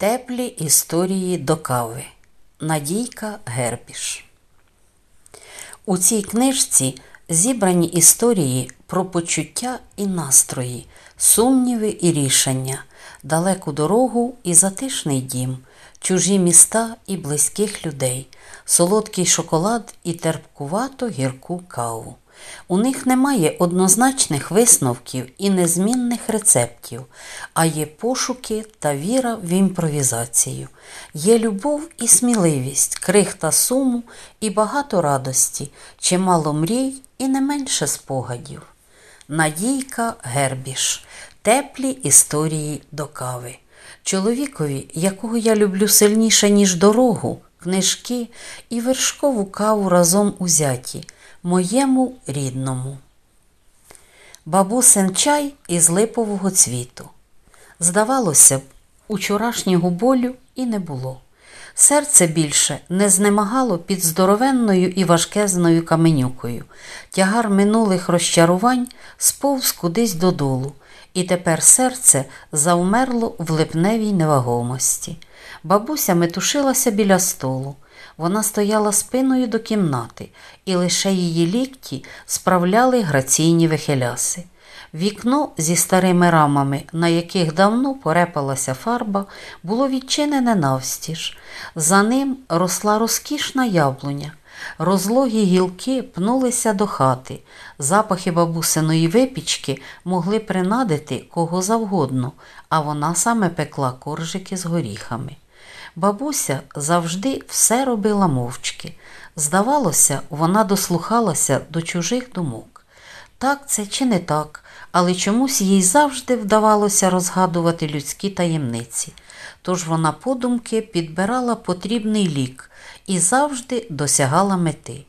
Теплі історії до кави. Надійка Гербіш. У цій книжці зібрані історії про почуття і настрої, сумніви і рішення, далеку дорогу і затишний дім, чужі міста і близьких людей, солодкий шоколад і терпкувато гірку каву. У них немає однозначних висновків і незмінних рецептів, а є пошуки та віра в імпровізацію, є любов і сміливість, крихта суму і багато радості, чимало мрій і не менше спогадів. Надійка Гербіш. Теплі історії до кави. Чоловікові, якого я люблю сильніше, ніж дорогу, книжки і вершкову каву разом узяті моєму рідному. Бабусин чай із липового цвіту. Здавалося б, учорашнього болю і не було. Серце більше не знемагало під здоровенною і важкезною каменюкою. Тягар минулих розчарувань сповз кудись додолу, і тепер серце завмерло в липневій невагомості. Бабуся метушилася біля столу. Вона стояла спиною до кімнати, і лише її лікті справляли граційні вихиляси. Вікно зі старими рамами, на яких давно порепалася фарба, було відчинене навстіж. За ним росла розкішна яблуня. Розлогі гілки пнулися до хати. Запахи бабусиної випічки могли принадити кого завгодно, а вона саме пекла коржики з горіхами. Бабуся завжди все робила мовчки. Здавалося, вона дослухалася до чужих думок. Так це чи не так, але чомусь їй завжди вдавалося розгадувати людські таємниці. Тож вона подумки підбирала потрібний лік і завжди досягала мети.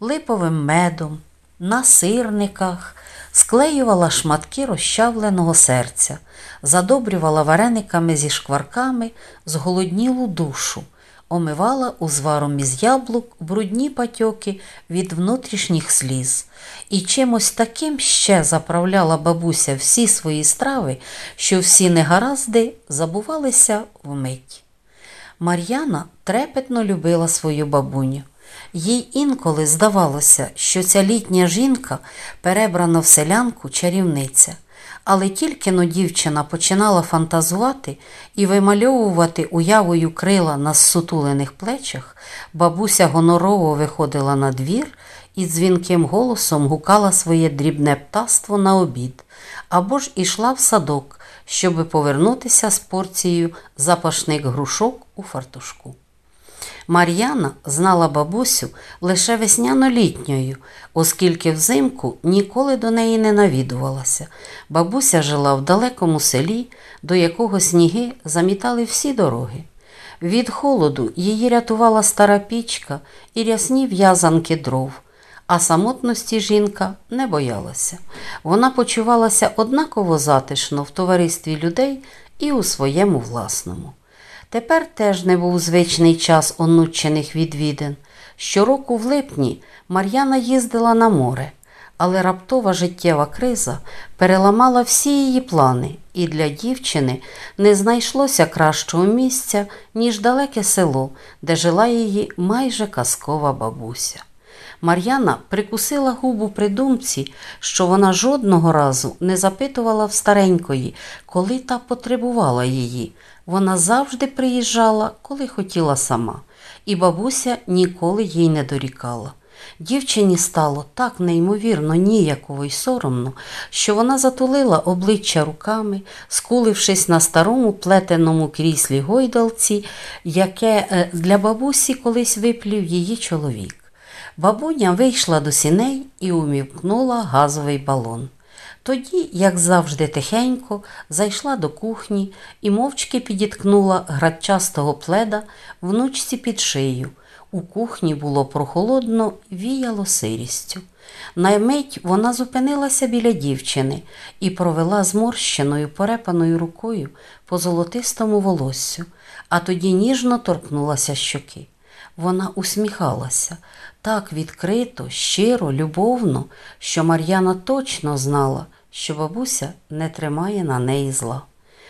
Липовим медом, на сирниках, склеювала шматки розчавленого серця, задобрювала варениками зі шкварками зголоднілу душу, омивала узваром із яблук брудні патьоки від внутрішніх сліз, і чимось таким ще заправляла бабуся всі свої страви, що всі негаразди забувалися вмить. Мар'яна трепетно любила свою бабуню. Їй інколи здавалося, що ця літня жінка перебрана в селянку чарівниця, але тільки но дівчина починала фантазувати і вимальовувати уявою крила на зсутулених плечах, бабуся гонорово виходила на двір і дзвінким голосом гукала своє дрібне птаство на обід, або ж ішла в садок, щоби повернутися з порцією запашних грушок у фартушку. Мар'яна знала бабусю лише весняно-літньою, оскільки взимку ніколи до неї не навідувалася. Бабуся жила в далекому селі, до якого сніги замітали всі дороги. Від холоду її рятувала стара пічка і рясні в'язанки дров, а самотності жінка не боялася. Вона почувалася однаково затишно в товаристві людей і у своєму власному. Тепер теж не був звичний час онучених відвідин. Щороку в липні Мар'яна їздила на море, але раптова життєва криза переламала всі її плани, і для дівчини не знайшлося кращого місця, ніж далеке село, де жила її майже казкова бабуся. Мар'яна прикусила губу при думці, що вона жодного разу не запитувала в старенької, коли та потребувала її. Вона завжди приїжджала, коли хотіла сама, і бабуся ніколи їй не дорікала. Дівчині стало так неймовірно ніяково й соромно, що вона затулила обличчя руками, скулившись на старому плетеному кріслі гойдалці, яке е, для бабусі колись виплів її чоловік. Бабуня вийшла до сіней і умівкнула газовий балон. Тоді, як завжди, тихенько, зайшла до кухні і мовчки підіткнула градчастого пледа внучці під шию. У кухні було прохолодно, віяло сирістю. Наймить вона зупинилася біля дівчини і провела зморщеною порепаною рукою по золотистому волоссю, а тоді ніжно торкнулася щоки. Вона усміхалася так відкрито, щиро, любовно, що Мар'яна точно знала, що бабуся не тримає на неї зла.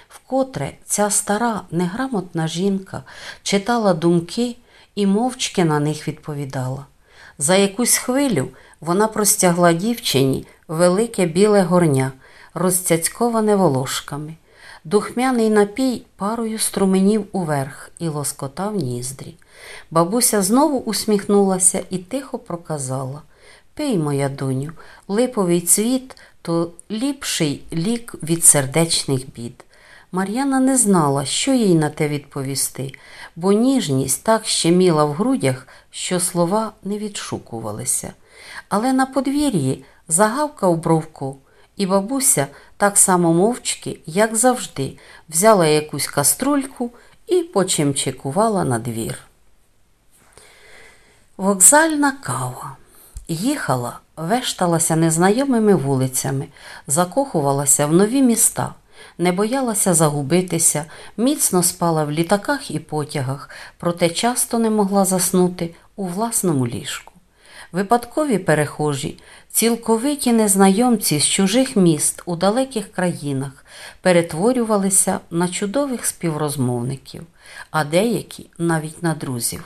вкотре ця стара неграмотна жінка читала думки і мовчки на них відповідала. За якусь хвилю вона простягла дівчині велике біле горня, розцяцьковане волошками. Духмяний напій парою струменів уверх і лоскотав ніздрі. Бабуся знову усміхнулася і тихо проказала Пий, моя доню, липовий цвіт то ліпший лік від сердечних бід. Мар'яна не знала, що їй на те відповісти, бо ніжність так щеміла в грудях, що слова не відшукувалися. Але на подвір'ї загавкав бровко, і бабуся так само мовчки, як завжди, взяла якусь каструльку і почимчикувала на двір. Вокзальна кава. Їхала, вешталася незнайомими вулицями, закохувалася в нові міста, не боялася загубитися, міцно спала в літаках і потягах, проте часто не могла заснути у власному ліжку. Випадкові перехожі, цілковиті незнайомці з чужих міст у далеких країнах перетворювалися на чудових співрозмовників, а деякі навіть на друзів.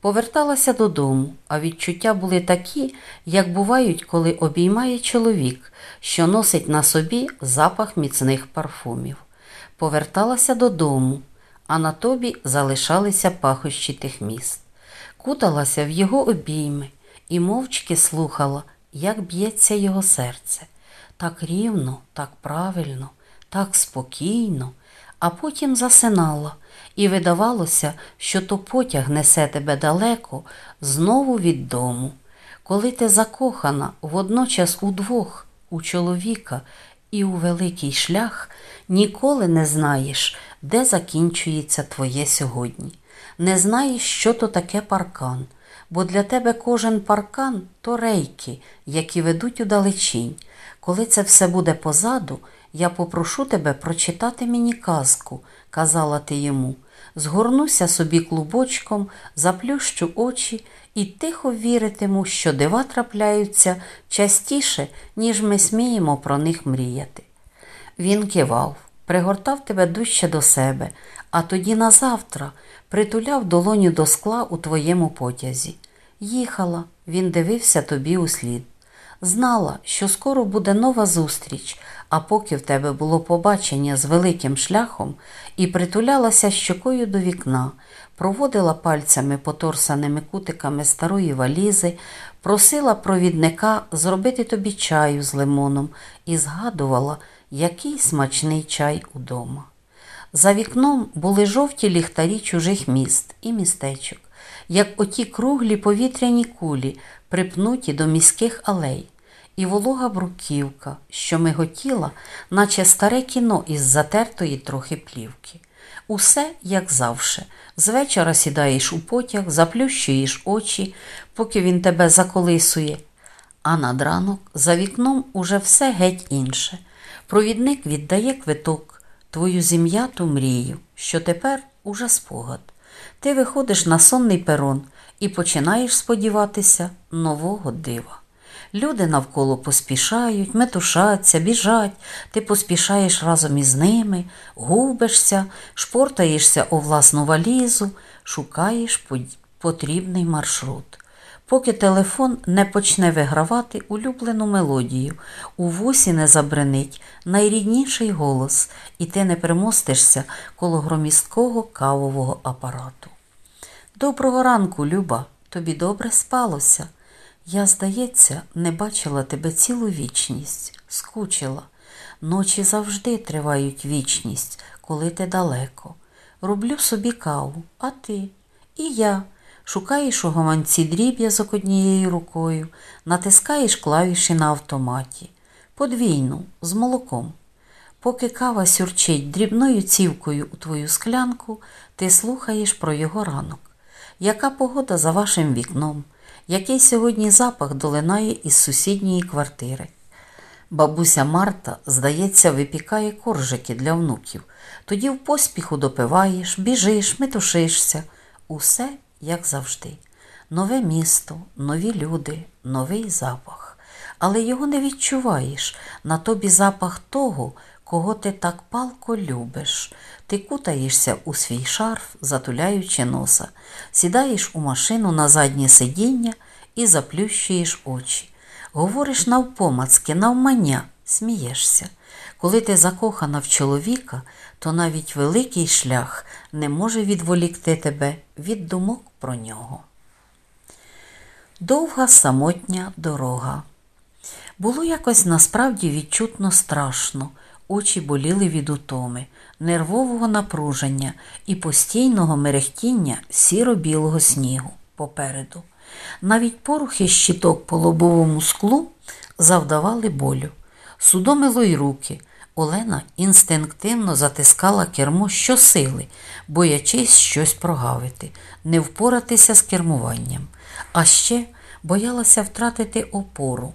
Поверталася додому, а відчуття були такі, як бувають, коли обіймає чоловік, що носить на собі запах міцних парфумів. Поверталася додому, а на тобі залишалися пахощі тих міст. Куталася в його обійми і мовчки слухала, як б'ється його серце. Так рівно, так правильно, так спокійно, а потім засинала і видавалося, що то потяг несе тебе далеко, знову від дому. Коли ти закохана водночас удвох, у чоловіка і у великий шлях, ніколи не знаєш, де закінчується твоє сьогодні. Не знаєш, що то таке паркан, бо для тебе кожен паркан то рейки, які ведуть у далечінь. Коли це все буде позаду, я попрошу тебе прочитати мені казку, казала ти йому. Згорнуся собі клубочком, заплющу очі і тихо віритиму, що дива трапляються частіше, ніж ми сміємо про них мріяти. Він кивав, пригортав тебе дужче до себе, а тоді назавтра притуляв долоню до скла у твоєму потязі. Їхала, він дивився тобі услід. Знала, що скоро буде нова зустріч, а поки в тебе було побачення з великим шляхом і притулялася щокою до вікна, проводила пальцями поторсаними кутиками старої валізи, просила провідника зробити тобі чаю з лимоном і згадувала, який смачний чай удома. За вікном були жовті ліхтарі чужих міст і містечок, як оті круглі повітряні кулі, припнуті до міських алей і волога бруківка, що миготіла, наче старе кіно із затертої трохи плівки. Усе, як завше, звечора сідаєш у потяг, заплющуєш очі, поки він тебе заколисує, а над ранок за вікном уже все геть інше. Провідник віддає квиток, твою зім'яту мрію, що тепер уже спогад. Ти виходиш на сонний перон і починаєш сподіватися нового дива. Люди навколо поспішають, метушаться, біжать, ти поспішаєш разом із ними, губишся, шпортаєшся у власну валізу, шукаєш потрібний маршрут. Поки телефон не почне вигравати улюблену мелодію, у вусі не забринить найрідніший голос, і ти не примостишся коло громісткого кавового апарату. Доброго ранку, Люба, тобі добре спалося. Я, здається, не бачила тебе цілу вічність, скучила. Ночі завжди тривають вічність, коли ти далеко. Роблю собі каву, а ти і я. Шукаєш у гаманці дріб'язок однією рукою, натискаєш клавіші на автоматі, подвійну, з молоком. Поки кава сюрчить дрібною цівкою у твою склянку, ти слухаєш про його ранок. Яка погода за вашим вікном? який сьогодні запах долинає із сусідньої квартири. Бабуся Марта, здається, випікає коржики для внуків. Тоді в поспіху допиваєш, біжиш, метушишся. Усе як завжди. Нове місто, нові люди, новий запах. Але його не відчуваєш на тобі запах того, кого ти так палко любиш. Ти кутаєшся у свій шарф, затуляючи носа, сідаєш у машину на заднє сидіння і заплющуєш очі. Говориш навпомацки, навмання, смієшся. Коли ти закохана в чоловіка, то навіть великий шлях не може відволікти тебе від думок про нього. Довга самотня дорога. Було якось насправді відчутно страшно, очі боліли від утоми, нервового напруження і постійного мерехтіння сіро-білого снігу попереду. Навіть порухи щиток по лобовому склу завдавали болю. Судомило й руки. Олена інстинктивно затискала кермо щосили, боячись щось прогавити, не впоратися з кермуванням, а ще боялася втратити опору,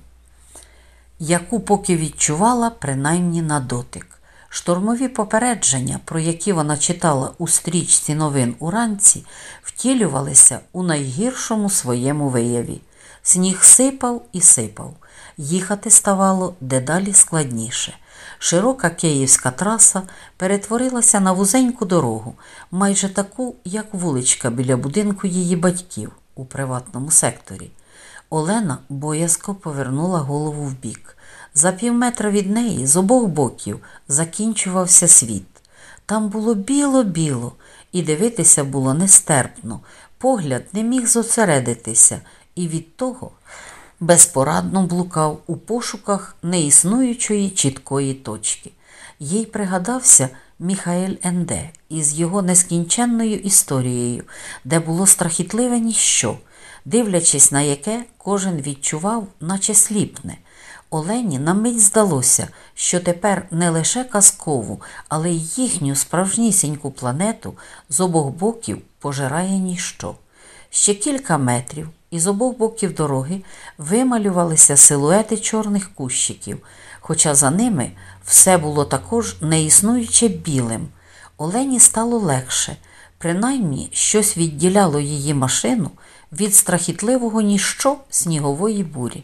яку поки відчувала принаймні на дотик. Штурмові попередження, про які вона читала у стрічці новин уранці, втілювалися у найгіршому своєму вияві. Сніг сипав і сипав. Їхати ставало дедалі складніше. Широка київська траса перетворилася на вузеньку дорогу, майже таку, як вуличка біля будинку її батьків у приватному секторі. Олена боязко повернула голову вбік. За півметра від неї з обох боків закінчувався світ. Там було біло-біло, і дивитися було нестерпно. Погляд не міг зосередитися, і від того безпорадно блукав у пошуках неіснуючої чіткої точки. Їй пригадався Міхаель Енде із його нескінченною історією, де було страхітливе ніщо, дивлячись на яке кожен відчував, наче сліпне. Олені на мить здалося, що тепер не лише казкову, але й їхню справжнісіньку планету з обох боків пожирає ніщо. Ще кілька метрів, і з обох боків дороги вималювалися силуети чорних кущиків, хоча за ними все було також неіснуюче білим. Олені стало легше, принаймні щось відділяло її машину від страхітливого ніщо снігової бурі.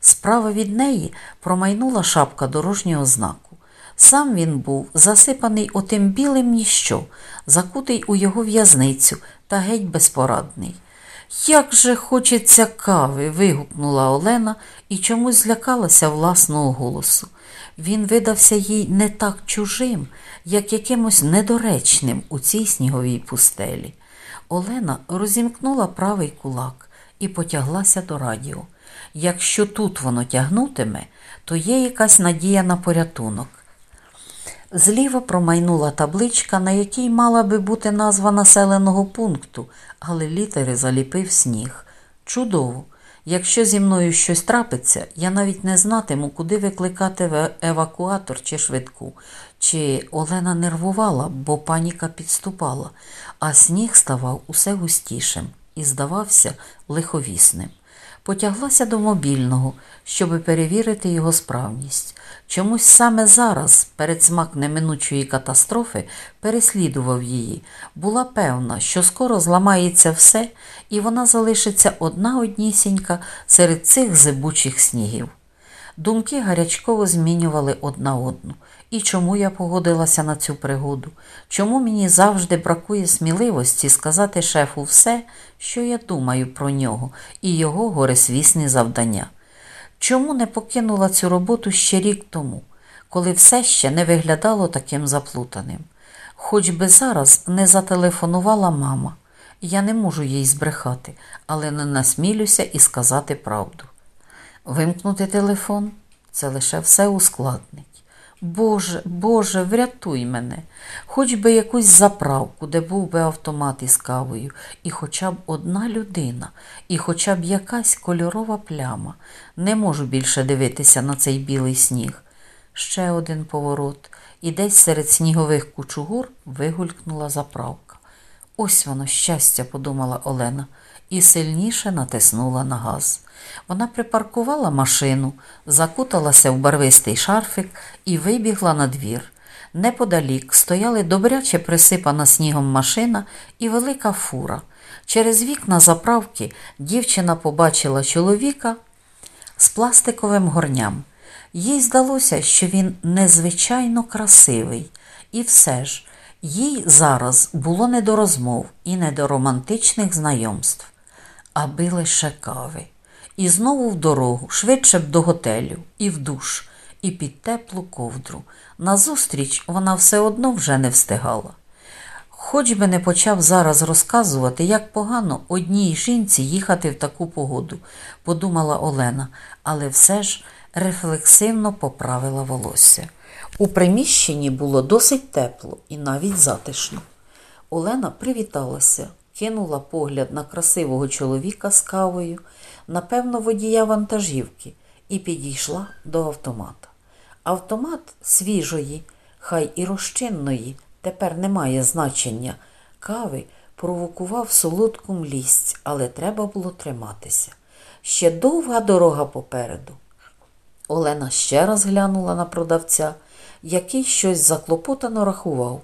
Справа від неї промайнула шапка дорожнього знаку. Сам він був засипаний отим білим ніщо, закутий у його в'язницю та геть безпорадний. Як же хочеться кави. вигукнула Олена і чомусь злякалася власного голосу. Він видався їй не так чужим, як якимось недоречним у цій сніговій пустелі. Олена розімкнула правий кулак і потяглася до радіо. Якщо тут воно тягнутиме, то є якась надія на порятунок. Зліва промайнула табличка, на якій мала би бути назва населеного пункту, але літери заліпив сніг. Чудово! Якщо зі мною щось трапиться, я навіть не знатиму, куди викликати евакуатор чи швидку. Чи Олена нервувала, бо паніка підступала, а сніг ставав усе густішим і здавався лиховісним. Потяглася до мобільного, щоби перевірити його справність. Чомусь саме зараз, передсмак неминучої катастрофи, переслідував її. Була певна, що скоро зламається все, і вона залишиться одна однісінька серед цих зибучих снігів. Думки гарячково змінювали одна одну. І чому я погодилася на цю пригоду? Чому мені завжди бракує сміливості сказати шефу все, що я думаю про нього і його горесвісні завдання? Чому не покинула цю роботу ще рік тому, коли все ще не виглядало таким заплутаним? Хоч би зараз не зателефонувала мама, я не можу їй збрехати, але не насмілюся і сказати правду. Вимкнути телефон це лише все ускладнить. Боже, Боже, врятуй мене, хоч би якусь заправку, де був би автомат із кавою, і хоча б одна людина, і хоча б якась кольорова пляма. Не можу більше дивитися на цей білий сніг. Ще один поворот, і десь серед снігових кучугур вигулькнула заправка. Ось воно щастя, подумала Олена, і сильніше натиснула на газ. Вона припаркувала машину, закуталася в барвистий шарфик і вибігла на двір. Неподалік стояли добряче присипана снігом машина і велика фура. Через вікна заправки дівчина побачила чоловіка з пластиковим горням. Їй здалося, що він незвичайно красивий, і все ж їй зараз було не до розмов і не до романтичних знайомств, аби лише кави. І знову в дорогу, швидше б до готелю, і в душ, і під теплу ковдру. Назустріч вона все одно вже не встигала. Хоч би не почав зараз розказувати, як погано одній жінці їхати в таку погоду, подумала Олена, але все ж рефлексивно поправила волосся. У приміщенні було досить тепло і навіть затишно. Олена привіталася, кинула погляд на красивого чоловіка з кавою, напевно, водія вантажівки, і підійшла до автомата. Автомат свіжої, хай і розчинної, тепер не має значення. Кави провокував солодку млість, але треба було триматися. Ще довга дорога попереду. Олена ще раз глянула на продавця, який щось заклопотано рахував,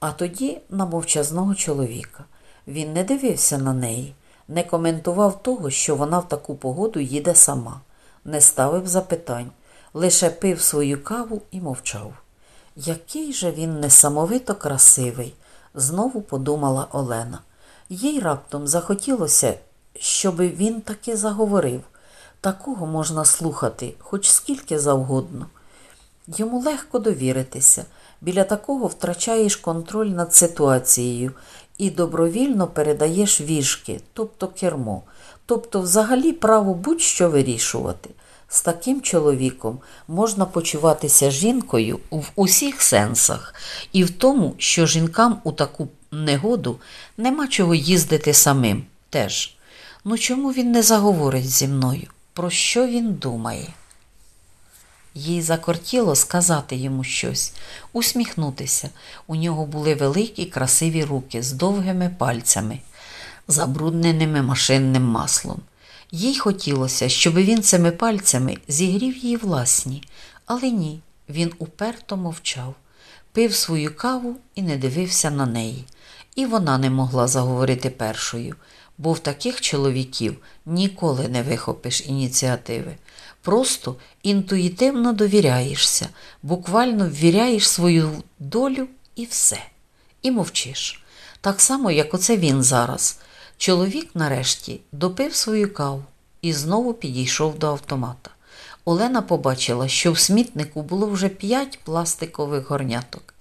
а тоді на мовчазного чоловіка. Він не дивився на неї, не коментував того, що вона в таку погоду їде сама, не ставив запитань, лише пив свою каву і мовчав. Який же він несамовито красивий, знову подумала Олена. Їй раптом захотілося, щоби він таки заговорив. Такого можна слухати, хоч скільки завгодно. Йому легко довіритися. Біля такого втрачаєш контроль над ситуацією і добровільно передаєш віжки, тобто кермо, тобто взагалі право будь-що вирішувати. З таким чоловіком можна почуватися жінкою в усіх сенсах, і в тому, що жінкам у таку негоду нема чого їздити самим теж. Ну чому він не заговорить зі мною? Про що він думає? Їй закортіло сказати йому щось, усміхнутися. У нього були великі красиві руки з довгими пальцями, забрудненими машинним маслом. Їй хотілося, щоб він цими пальцями зігрів її власні, але ні, він уперто мовчав, пив свою каву і не дивився на неї. І вона не могла заговорити першою, бо в таких чоловіків ніколи не вихопиш ініціативи. Просто інтуїтивно довіряєшся, буквально ввіряєш свою долю і все. І мовчиш. Так само, як оце він зараз. Чоловік, нарешті, допив свою каву і знову підійшов до автомата. Олена побачила, що в смітнику було вже п'ять пластикових горняток.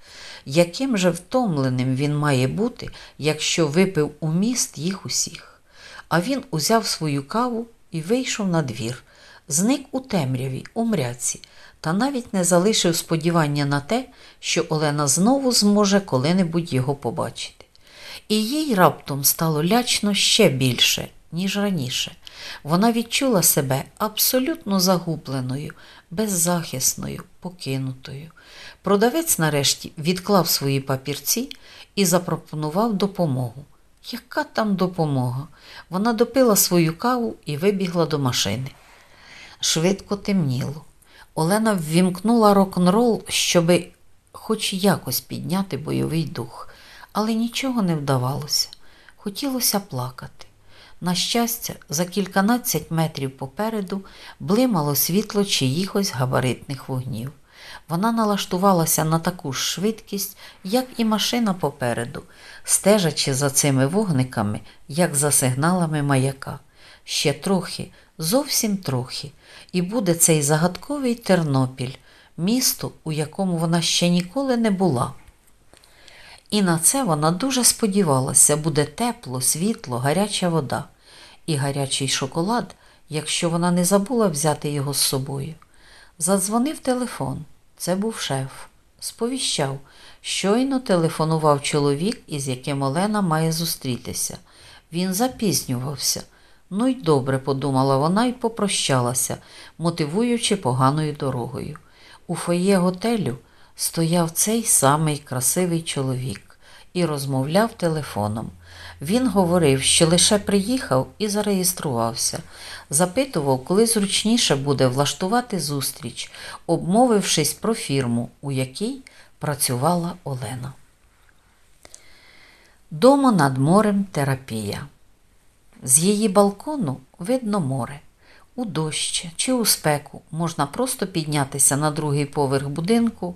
Яким же втомленим він має бути, якщо випив у міст їх усіх? А він узяв свою каву і вийшов на двір, зник у темряві, у мряці, та навіть не залишив сподівання на те, що Олена знову зможе коли-небудь його побачити. І їй раптом стало лячно ще більше, ніж раніше. Вона відчула себе абсолютно загубленою, беззахисною, покинутою. Продавець нарешті відклав свої папірці і запропонував допомогу. Яка там допомога? Вона допила свою каву і вибігла до машини. Швидко темніло. Олена ввімкнула рок-н-рол, щоби хоч якось підняти бойовий дух, але нічого не вдавалося. Хотілося плакати. На щастя, за кільканадцять метрів попереду блимало світло чиїхось габаритних вогнів. Вона налаштувалася на таку ж швидкість, як і машина попереду, стежачи за цими вогниками, як за сигналами маяка. Ще трохи, зовсім трохи, і буде цей загадковий Тернопіль, місто, у якому вона ще ніколи не була. І на це вона дуже сподівалася, буде тепло, світло, гаряча вода і гарячий шоколад, якщо вона не забула взяти його з собою. Задзвонив телефон. Це був шеф. Сповіщав, щойно телефонував чоловік, із яким Олена має зустрітися. Він запізнювався. Ну й добре, подумала вона і попрощалася, мотивуючи поганою дорогою. У фоє готелю стояв цей самий красивий чоловік і розмовляв телефоном. Він говорив, що лише приїхав і зареєструвався, запитував, коли зручніше буде влаштувати зустріч, обмовившись про фірму, у якій працювала Олена. Домо над морем терапія. З її балкону видно море. У дощ чи у спеку можна просто піднятися на другий поверх будинку,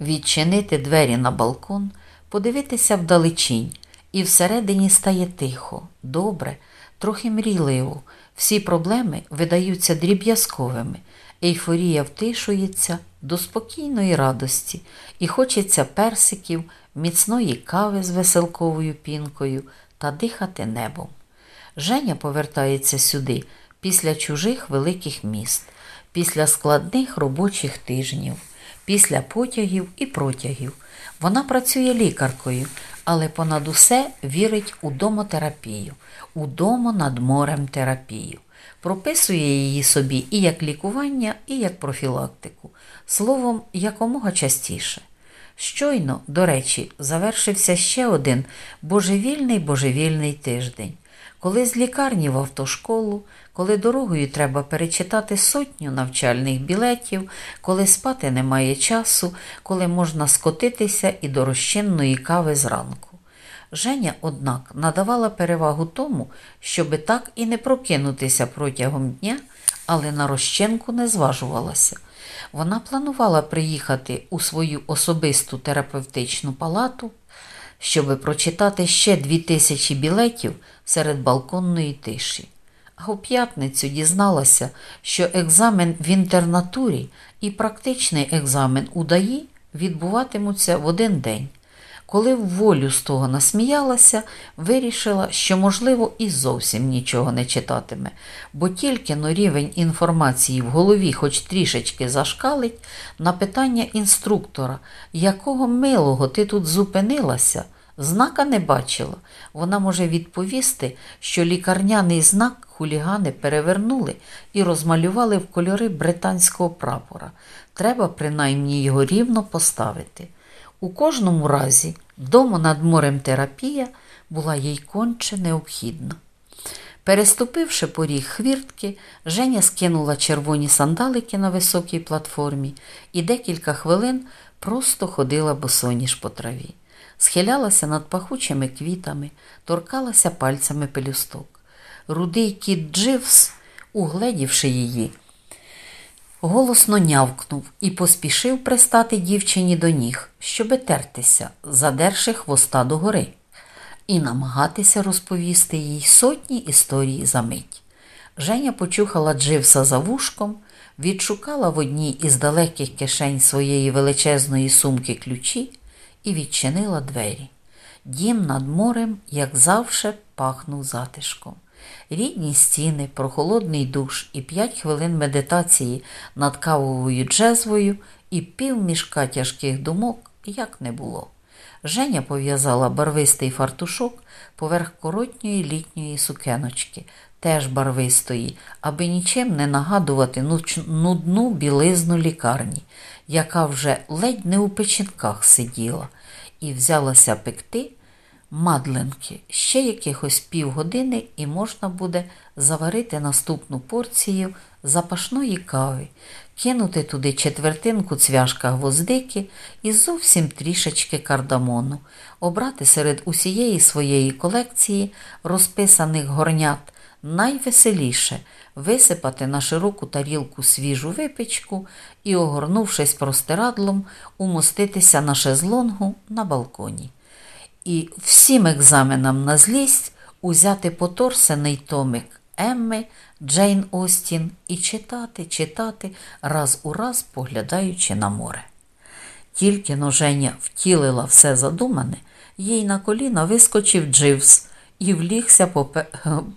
відчинити двері на балкон, подивитися вдалечінь, і всередині стає тихо, добре, трохи мрійливо. Всі проблеми видаються дріб'язковими, ейфорія втишується до спокійної радості, і хочеться персиків, міцної кави з веселковою пінкою та дихати небом. Женя повертається сюди після чужих великих міст, після складних робочих тижнів, після потягів і протягів. Вона працює лікаркою, але понад усе вірить у домотерапію, у домо над морем терапію. Прописує її собі і як лікування, і як профілактику, словом, якомога частіше. Щойно, до речі, завершився ще один божевільний божевільний тиждень, коли з лікарні в автошколу, коли дорогою треба перечитати сотню навчальних білетів, коли спати немає часу, коли можна скотитися і до розчинної кави зранку. Женя, однак, надавала перевагу тому, щоби так і не прокинутися протягом дня, але на розчинку не зважувалася. Вона планувала приїхати у свою особисту терапевтичну палату, щоби прочитати ще дві тисячі білетів серед балконної тиші. А у п'ятницю дізналася, що екзамен в інтернатурі і практичний екзамен у ДАІ відбуватимуться в один день. Коли в волю з того насміялася, вирішила, що, можливо, і зовсім нічого не читатиме, бо тільки но рівень інформації в голові хоч трішечки зашкалить на питання інструктора, якого милого ти тут зупинилася, знака не бачила. Вона може відповісти, що лікарняний знак хулігани перевернули і розмалювали в кольори британського прапора. Треба принаймні його рівно поставити. У кожному разі дому над морем терапія була їй конче необхідна. Переступивши поріг хвіртки, Женя скинула червоні сандалики на високій платформі і декілька хвилин просто ходила босоніж по траві, схилялася над пахучими квітами, торкалася пальцями пелюсток. Рудий кіт Дживс, угледівши її, голосно нявкнув і поспішив пристати дівчині до ніг, щоби тертися, задерши хвоста догори, і намагатися розповісти їй сотні історій за мить. Женя почухала Дживса за вушком, відшукала в одній із далеких кишень своєї величезної сумки ключі і відчинила двері. Дім над морем, як завше, пахнув затишком рідні стіни, прохолодний душ і п'ять хвилин медитації над кавовою джезвою і пів мішка тяжких думок як не було. Женя пов'язала барвистий фартушок поверх коротньої літньої сукеночки, теж барвистої, аби нічим не нагадувати нудну білизну лікарні, яка вже ледь не у печінках сиділа, і взялася пекти мадленки. Ще якихось півгодини і можна буде заварити наступну порцію запашної кави, кинути туди четвертинку цвяшка гвоздики і зовсім трішечки кардамону, обрати серед усієї своєї колекції розписаних горнят найвеселіше. Висипати на широку тарілку свіжу випічку і, огорнувшись простирадлом, умоститися на шезлонгу на балконі і всім екзаменам на злість узяти поторсений томик Емми, Джейн Остін і читати, читати, раз у раз поглядаючи на море. Тільки ноженя втілила все задумане, їй на коліна вискочив Дживс і влігся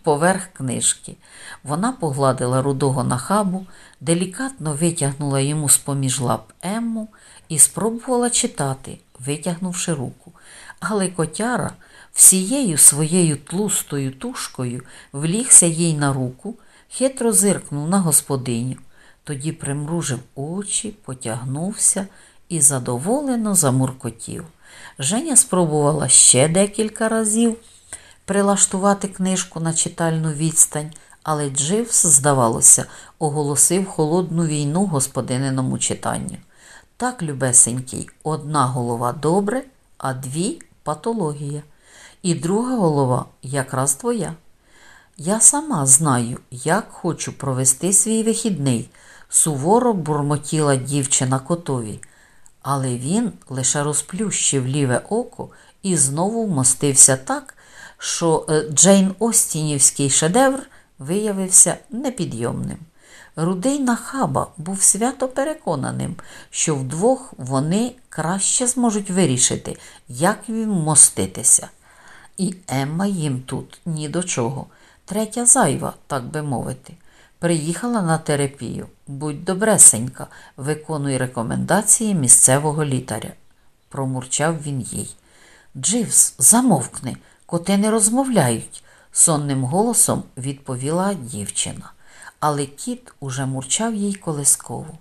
поверх книжки. Вона погладила рудого нахабу, делікатно витягнула йому з поміж лап Емму і спробувала читати, витягнувши руку але котяра всією своєю тлустою тушкою влігся їй на руку, хитро зиркнув на господиню, тоді примружив очі, потягнувся і задоволено замуркотів. Женя спробувала ще декілька разів прилаштувати книжку на читальну відстань, але Дживс, здавалося, оголосив холодну війну господининому читанню. Так, любесенький, одна голова добре, а дві патологія. І друга голова якраз твоя. Я сама знаю, як хочу провести свій вихідний, суворо бурмотіла дівчина котові. Але він лише розплющив ліве око і знову вмостився так, що е, Джейн Остінівський шедевр виявився непідйомним. Рудий нахаба був свято переконаним, що вдвох вони краще зможуть вирішити, як їм моститися. І Емма їм тут ні до чого. Третя зайва, так би мовити. Приїхала на терапію. Будь добресенька, виконуй рекомендації місцевого літаря, промурчав він їй. Дживс, замовкни, коти не розмовляють, сонним голосом відповіла дівчина. Але кіт уже мурчав їй колискову.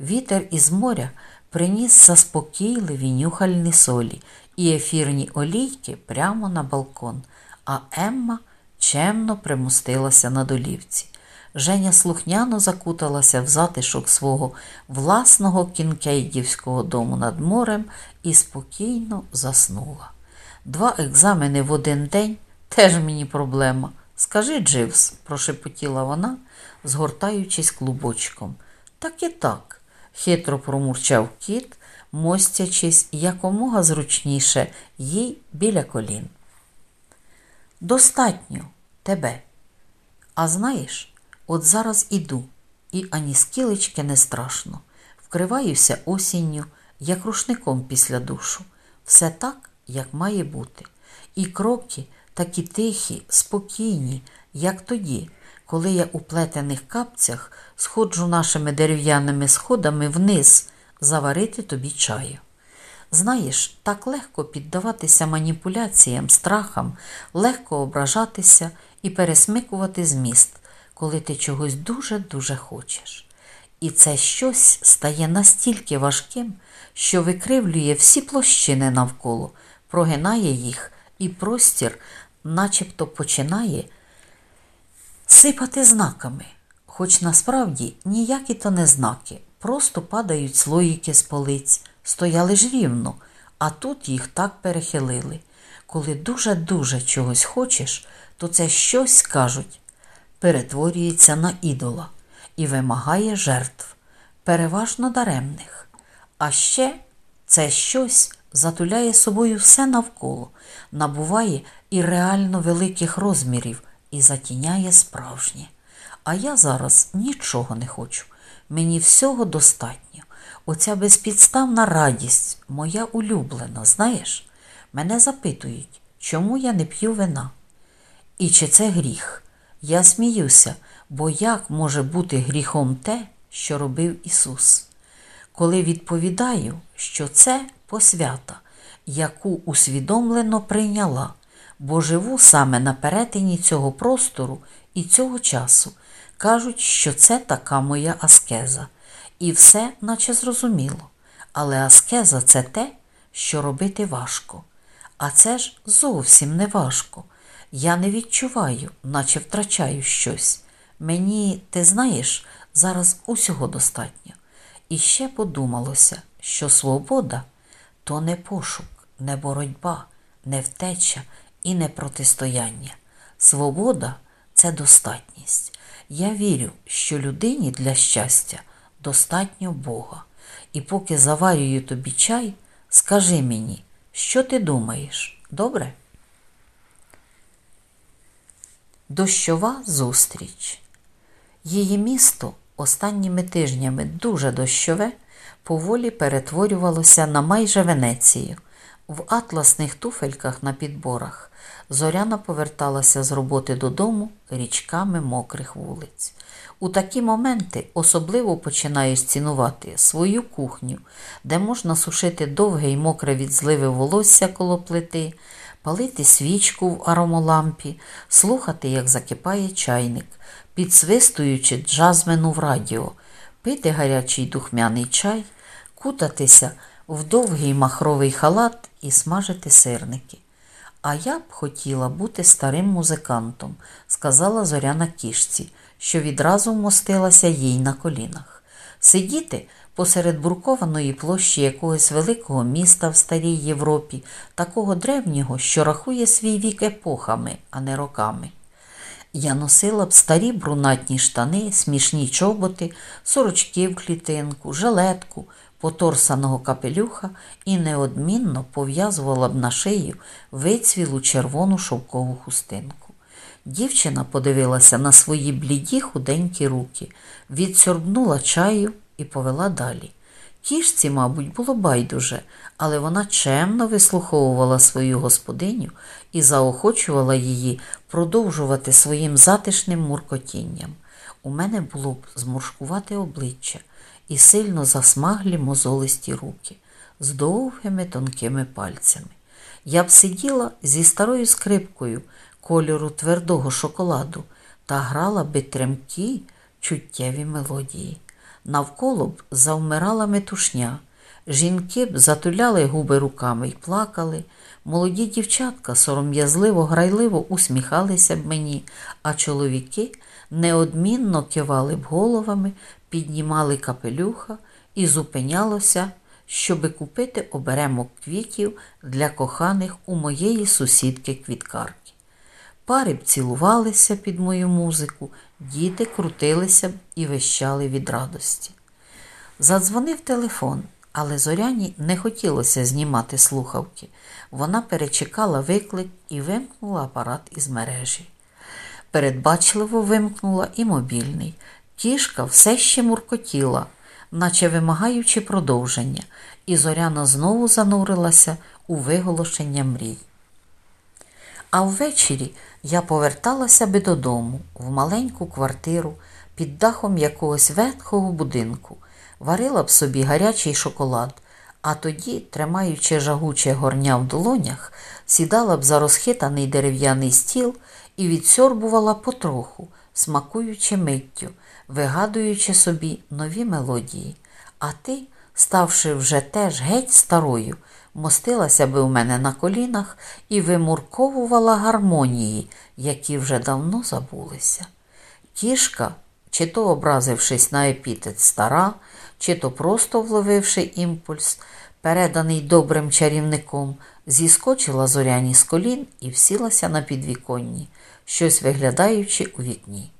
Вітер із моря приніс заспокійливі нюхальні солі і ефірні олійки прямо на балкон, а Емма чемно примустилася на долівці. Женя слухняно закуталася в затишок свого власного кінкейдівського дому над морем і спокійно заснула. Два екзамени в один день теж мені проблема. Скажи, Дживс, прошепотіла вона, згортаючись клубочком. Так і так, хитро промурчав кіт, мостячись якомога зручніше їй біля колін. Достатньо тебе. А знаєш, от зараз іду, і ані скілечки не страшно. Вкриваюся осінню, як рушником після душу. Все так, як має бути. І кроки такі тихі, спокійні, як тоді, коли я у плетених капцях сходжу нашими дерев'яними сходами вниз заварити тобі чаю. Знаєш, так легко піддаватися маніпуляціям, страхам, легко ображатися і пересмикувати зміст, коли ти чогось дуже-дуже хочеш. І це щось стає настільки важким, що викривлює всі площини навколо, прогинає їх, і простір, начебто починає сипати знаками, хоч насправді ніякі то не знаки, просто падають слоїки з полиць, стояли ж рівно, а тут їх так перехилили. Коли дуже-дуже чогось хочеш, то це щось кажуть, перетворюється на ідола і вимагає жертв, переважно даремних. А ще це щось затуляє собою все навколо, набуває і реально великих розмірів і затіняє справжнє. А я зараз нічого не хочу. Мені всього достатньо. Оця безпідставна радість, моя улюблена, знаєш, мене запитують, чому я не п'ю вина. І чи це гріх? Я сміюся, бо як може бути гріхом те, що робив Ісус? Коли відповідаю, що це посвята, яку усвідомлено прийняла, бо живу саме на перетині цього простору і цього часу, кажуть, що це така моя аскеза. І все, наче зрозуміло. Але аскеза це те, що робити важко. А це ж зовсім не важко. Я не відчуваю, наче втрачаю щось. Мені, ти знаєш, зараз усього достатньо. І ще подумалося, що свобода то не пошук, не боротьба, не втеча і не протистояння. Свобода це достатність. Я вірю, що людині для щастя достатньо Бога. І поки заварюю тобі чай, скажи мені, що ти думаєш, добре? Дощова зустріч. Її місто останніми тижнями дуже дощове, поволі перетворювалося на майже Венецію. В атласних туфельках на підборах зоряна поверталася з роботи додому річками мокрих вулиць. У такі моменти особливо починаєш цінувати свою кухню, де можна сушити довге й мокре від зливи волосся коло плити, палити свічку в аромолампі, слухати, як закипає чайник, підсвистуючи джазмену в радіо, пити гарячий духмяний чай, кутатися в довгий махровий халат і смажити сирники. А я б хотіла бути старим музикантом, сказала зоряна кішці, що відразу вмостилася їй на колінах. Сидіти посеред буркованої площі якогось великого міста в старій Європі, такого древнього, що рахує свій вік епохами, а не роками. я носила б старі брунатні штани, смішні чоботи, сорочки в клітинку, жилетку, поторсаного капелюха і неодмінно пов'язувала б на шию вицвілу червону шовкову хустинку. Дівчина подивилася на свої бліді худенькі руки, відсорбнула чаю і повела далі. Кішці, мабуть, було байдуже, але вона чемно вислуховувала свою господиню і заохочувала її продовжувати своїм затишним муркотінням. У мене було б зморшкувати обличчя і сильно засмаглі мозолисті руки з довгими тонкими пальцями. Я б сиділа зі старою скрипкою кольору твердого шоколаду та грала би тремкі чуттєві мелодії. Навколо б завмирала метушня. Жінки б затуляли губи руками й плакали, молоді дівчатка сором'язливо, грайливо усміхалися б мені, а чоловіки неодмінно кивали б головами, піднімали капелюха і зупинялося, щоби купити оберемок квітів для коханих у моєї сусідки квіткарки. Пари б цілувалися під мою музику, діти крутилися і вищали від радості. Задзвонив телефон, але зоряні не хотілося знімати слухавки. Вона перечекала виклик і вимкнула апарат із мережі. Передбачливо вимкнула і мобільний. Кішка все ще муркотіла, наче вимагаючи продовження, і зоряна знову занурилася у виголошення мрій. А ввечері я поверталася би додому, в маленьку квартиру під дахом якогось ветхого будинку, варила б собі гарячий шоколад, а тоді, тримаючи жагуче горня в долонях, сідала б за розхитаний дерев'яний стіл і відсьорбувала потроху, смакуючи миттю, вигадуючи собі нові мелодії. А ти, ставши вже теж геть старою, мостилася би у мене на колінах і вимурковувала гармонії, які вже давно забулися. Кішка, чи то образившись на епітет стара, чи то просто вловивши імпульс, переданий добрим чарівником, зіскочила зоряні з колін і всілася на підвіконні, щось виглядаючи у вікні.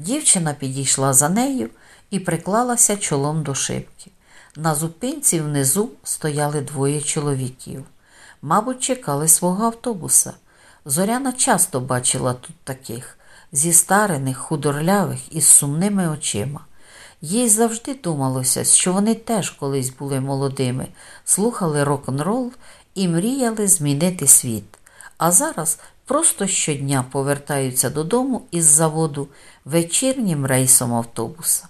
Дівчина підійшла за нею і приклалася чолом до шибки. На зупинці внизу стояли двоє чоловіків. Мабуть, чекали свого автобуса. Зоряна часто бачила тут таких зістарених, худорлявих із сумними очима. Їй завжди думалося, що вони теж колись були молодими, слухали рок-н-рол і мріяли змінити світ. А зараз просто щодня повертаються додому із заводу вечірнім рейсом автобуса.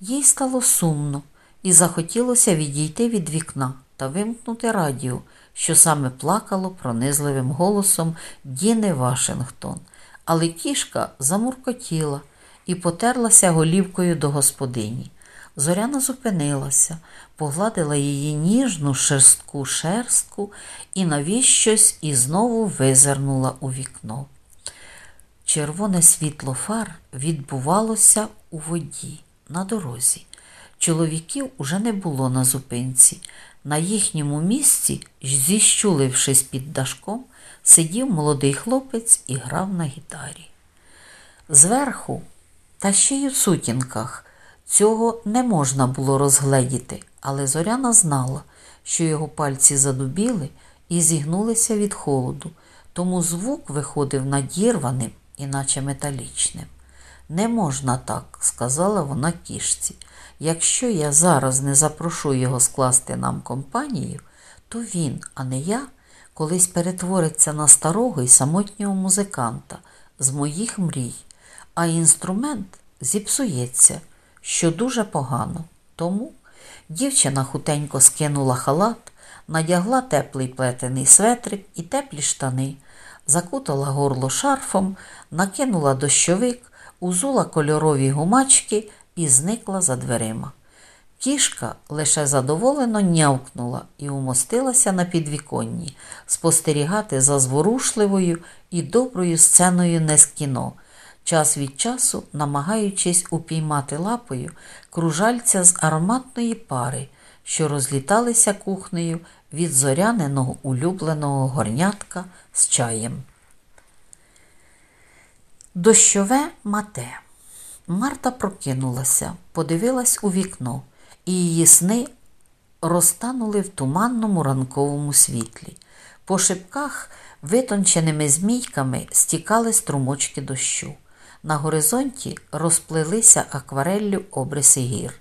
Їй стало сумно і захотілося відійти від вікна та вимкнути радіо, що саме плакало пронизливим голосом Діни Вашингтон. Але кішка замуркотіла і потерлася голівкою до господині. Зоряна зупинилася, погладила її ніжну шерстку шерстку і навіщось і знову визирнула у вікно. Червоне світло фар відбувалося у воді на дорозі. Чоловіків уже не було на зупинці. На їхньому місці, зіщулившись під дашком, сидів молодий хлопець і грав на гітарі. Зверху, та ще й у сутінках, цього не можна було розгледіти, але зоряна знала, що його пальці задубіли і зігнулися від холоду, тому звук виходив надірваним, іначе металічним. Не можна так, сказала вона кішці. Якщо я зараз не запрошу його скласти нам компанію, то він, а не я, колись перетвориться на старого і самотнього музиканта з моїх мрій, а інструмент зіпсується, що дуже погано. Тому дівчина хутенько скинула халат, надягла теплий плетений светрик і теплі штани, закутала горло шарфом, накинула дощовик, узула кольорові гумачки і зникла за дверима. Кішка лише задоволено нявкнула і умостилася на підвіконні спостерігати за зворушливою і доброю сценою не з кіно, час від часу намагаючись упіймати лапою кружальця з ароматної пари, що розліталися кухнею від зоряненого улюбленого горнятка з чаєм. Дощове мате. Марта прокинулася, подивилась у вікно, і її сни розтанули в туманному ранковому світлі. По шибках витонченими змійками стікали струмочки дощу. На горизонті розплилися аквареллю обриси гір.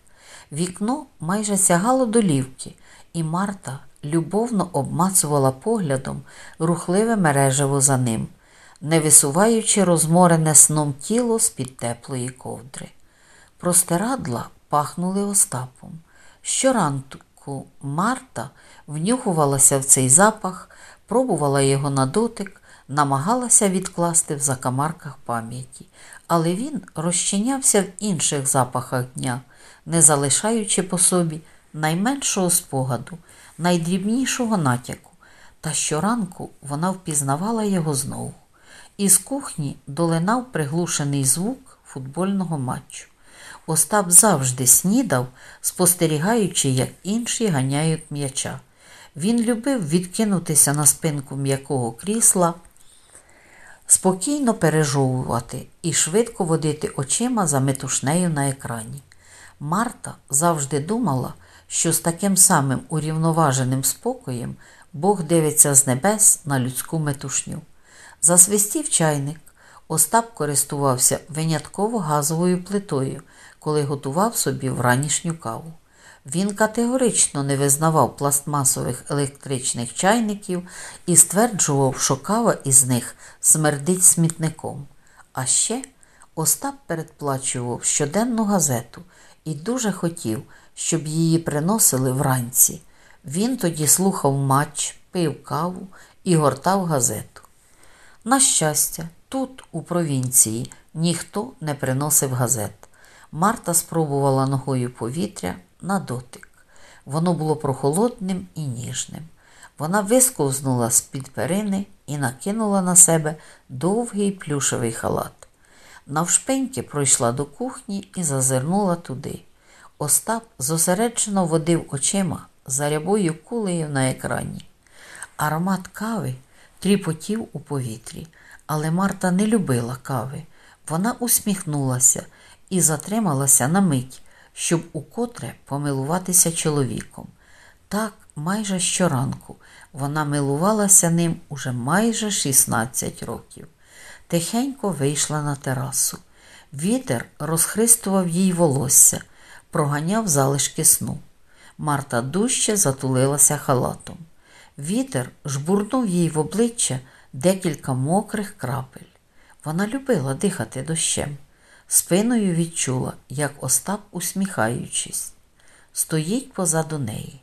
Вікно майже сягало до лівки, і Марта любовно обмацувала поглядом рухливе мережево за ним, не висуваючи розморене сном тіло з-під теплої ковдри. Простирадла пахнули Остапом. Щоранку Марта внюхувалася в цей запах, пробувала його на дотик, намагалася відкласти в закамарках пам'яті, але він розчинявся в інших запахах дня, не залишаючи по собі найменшого спогаду, найдрібнішого натяку. Та щоранку вона впізнавала його знову. Із кухні долинав приглушений звук футбольного матчу. Остап завжди снідав, спостерігаючи, як інші ганяють м'яча. Він любив відкинутися на спинку м'якого крісла, спокійно пережовувати і швидко водити очима за метушнею на екрані. Марта завжди думала, що з таким самим урівноваженим спокоєм Бог дивиться з небес на людську метушню. Засвистів чайник. Остап користувався винятково газовою плитою, коли готував собі вранішню каву. Він категорично не визнавав пластмасових електричних чайників і стверджував, що кава із них смердить смітником. А ще Остап передплачував щоденну газету і дуже хотів, щоб її приносили вранці. Він тоді слухав матч, пив каву і гортав газету. На щастя, тут, у провінції, ніхто не приносив газет. Марта спробувала ногою повітря на дотик. Воно було прохолодним і ніжним. Вона висковзнула з-під перини і накинула на себе довгий плюшевий халат. Навшпиньки пройшла до кухні і зазирнула туди. Остап зосереджено водив очима за рябою кулею на екрані. Аромат кави тріпотів у повітрі, але Марта не любила кави. Вона усміхнулася і затрималася на мить, щоб укотре помилуватися чоловіком. Так, майже щоранку вона милувалася ним уже майже 16 років. Тихенько вийшла на терасу. Вітер розхристував їй волосся, проганяв залишки сну. Марта дужче затулилася халатом. Вітер жбурнув їй в обличчя декілька мокрих крапель. Вона любила дихати дощем. Спиною відчула, як Остап, усміхаючись, стоїть позаду неї.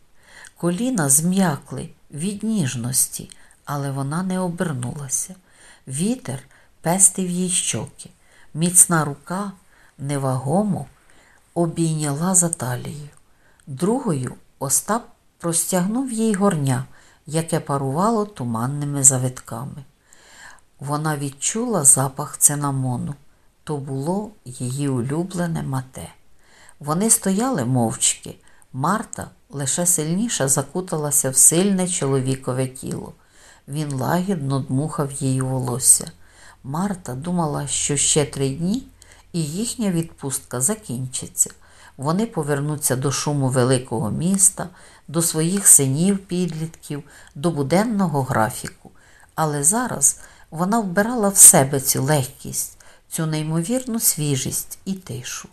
Коліна зм'якли від ніжності, але вона не обернулася. Вітер пестив їй щоки. Міцна рука невагомо обійняла за талію. Другою Остап простягнув їй горня, яке парувало туманними завитками. Вона відчула запах цинамону. То було її улюблене мате. Вони стояли мовчки. Марта лише сильніше закуталася в сильне чоловікове тіло. Він лагідно дмухав її волосся. Марта думала, що ще три дні і їхня відпустка закінчиться. Вони повернуться до шуму великого міста, до своїх синів, підлітків, до буденного графіку. Але зараз вона вбирала в себе цю легкість, цю неймовірну свіжість і тишу.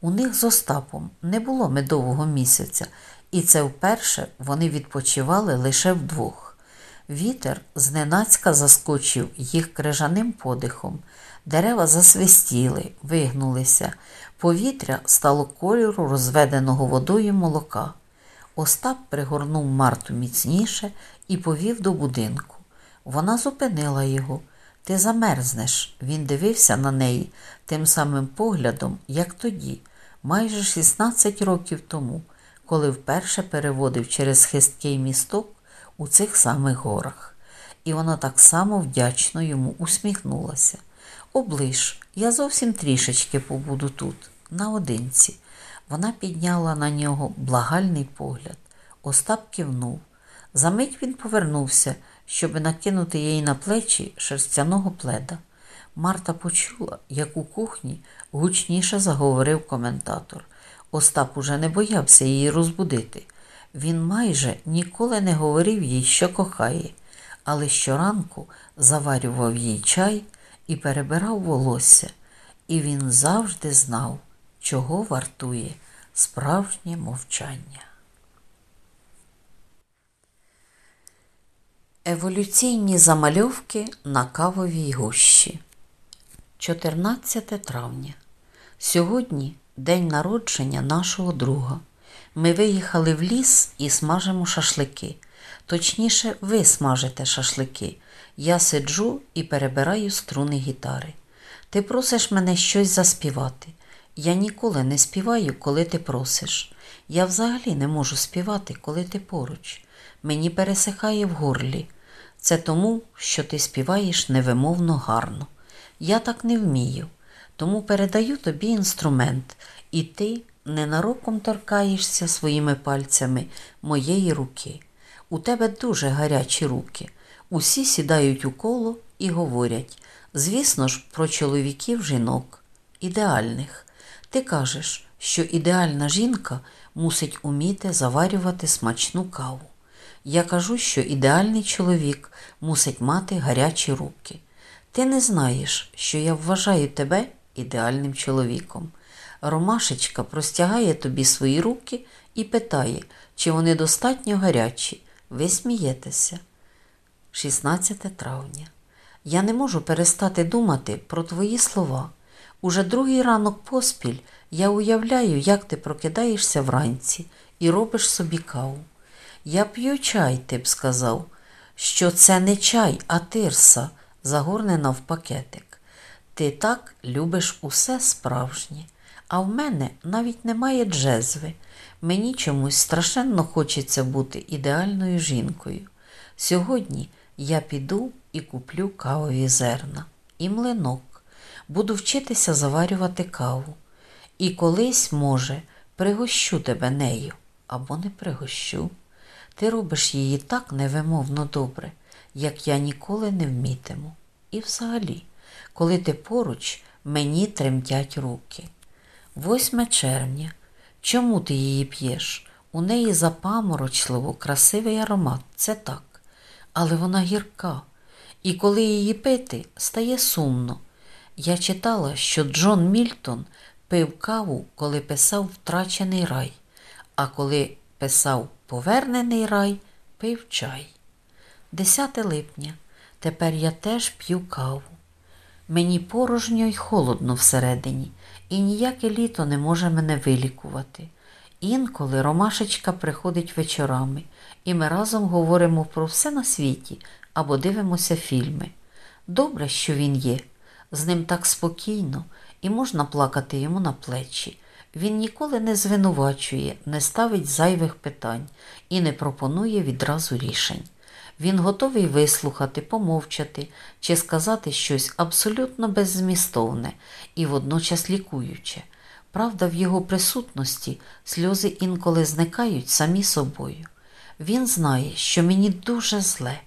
У них з Остапом не було медового місяця, і це вперше вони відпочивали лише вдвох. Вітер зненацька заскочив їх крижаним подихом, дерева засвистіли, вигнулися, повітря стало кольору розведеного водою молока. Остап пригорнув Марту міцніше і повів до будинку. Вона зупинила його. Ти замерзнеш. Він дивився на неї тим самим поглядом, як тоді, майже 16 років тому, коли вперше переводив через хисткий місток у цих самих горах. І вона так само вдячно йому усміхнулася. Оближ, я зовсім трішечки побуду тут, наодинці. Вона підняла на нього благальний погляд. Остап кивнув. Замить він повернувся, щоб накинути їй на плечі шерстяного пледа. Марта почула, як у кухні гучніше заговорив коментатор. Остап уже не боявся її розбудити. Він майже ніколи не говорив їй, що кохає, але щоранку заварював їй чай і перебирав волосся, і він завжди знав, чого вартує справжнє мовчання. Еволюційні замальовки на кавовій гущі. 14 травня. Сьогодні день народження нашого друга. Ми виїхали в ліс і смажимо шашлики. Точніше, ви смажите шашлики. Я сиджу і перебираю струни гітари. Ти просиш мене щось заспівати. Я ніколи не співаю, коли ти просиш. Я взагалі не можу співати, коли ти поруч. Мені пересихає в горлі. Це тому, що ти співаєш невимовно гарно. Я так не вмію, тому передаю тобі інструмент, і ти ненароком торкаєшся своїми пальцями моєї руки. У тебе дуже гарячі руки. Усі сідають у коло і говорять, звісно ж, про чоловіків жінок, ідеальних. Ти кажеш, що ідеальна жінка мусить уміти заварювати смачну каву. Я кажу, що ідеальний чоловік мусить мати гарячі руки. Ти не знаєш, що я вважаю тебе ідеальним чоловіком. Ромашечка простягає тобі свої руки і питає, чи вони достатньо гарячі. Ви смієтеся. 16 травня. Я не можу перестати думати про твої слова. Уже другий ранок поспіль я уявляю, як ти прокидаєшся вранці і робиш собі каву. Я п'ю чай, ти б сказав, що це не чай, а тирса, загорнена в пакетик. Ти так любиш усе справжнє, а в мене навіть немає джезви. Мені чомусь страшенно хочеться бути ідеальною жінкою. Сьогодні я піду і куплю кавові зерна і млинок. Буду вчитися заварювати каву. І колись, може, пригощу тебе нею або не пригощу. Ти робиш її так невимовно добре, як я ніколи не вмітиму. І взагалі, коли ти поруч, мені тремтять руки. 8 червня. Чому ти її п'єш? У неї запаморочливо, красивий аромат, це так. Але вона гірка. І коли її пити, стає сумно. Я читала, що Джон Мільтон пив каву, коли писав Втрачений рай, а коли писав Повернений рай, пив чай. 10 липня. Тепер я теж п'ю каву. Мені порожньо й холодно всередині, і ніяке літо не може мене вилікувати. Інколи Ромашечка приходить вечорами, і ми разом говоримо про все на світі або дивимося фільми. Добре, що він є, з ним так спокійно, і можна плакати йому на плечі. Він ніколи не звинувачує, не ставить зайвих питань і не пропонує відразу рішень. Він готовий вислухати, помовчати чи сказати щось абсолютно беззмістовне і водночас лікуюче. Правда, в його присутності сльози інколи зникають самі собою. Він знає, що мені дуже зле,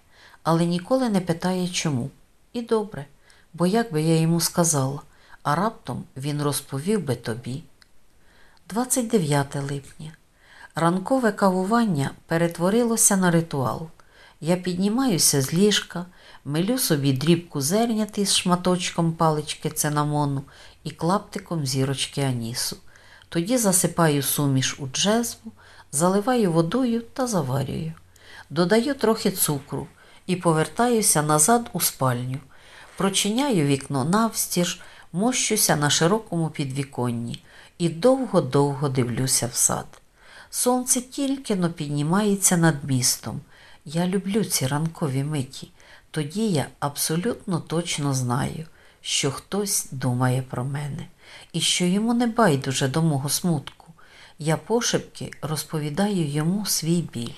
але ніколи не питає чому. І добре, бо як би я йому сказала, а раптом він розповів би тобі. 29 липня. Ранкове кавування перетворилося на ритуал. Я піднімаюся з ліжка, милю собі дрібку зерняти з шматочком палички цинамону і клаптиком зірочки анісу. Тоді засипаю суміш у джезву, заливаю водою та заварюю. Додаю трохи цукру і повертаюся назад у спальню. Прочиняю вікно навстіж, мощуся на широкому підвіконні і довго-довго дивлюся в сад. Сонце тільки но піднімається над містом. Я люблю ці ранкові миті. Тоді я абсолютно точно знаю, що хтось думає про мене і що йому не байдуже до мого смутку. Я пошепки розповідаю йому свій біль.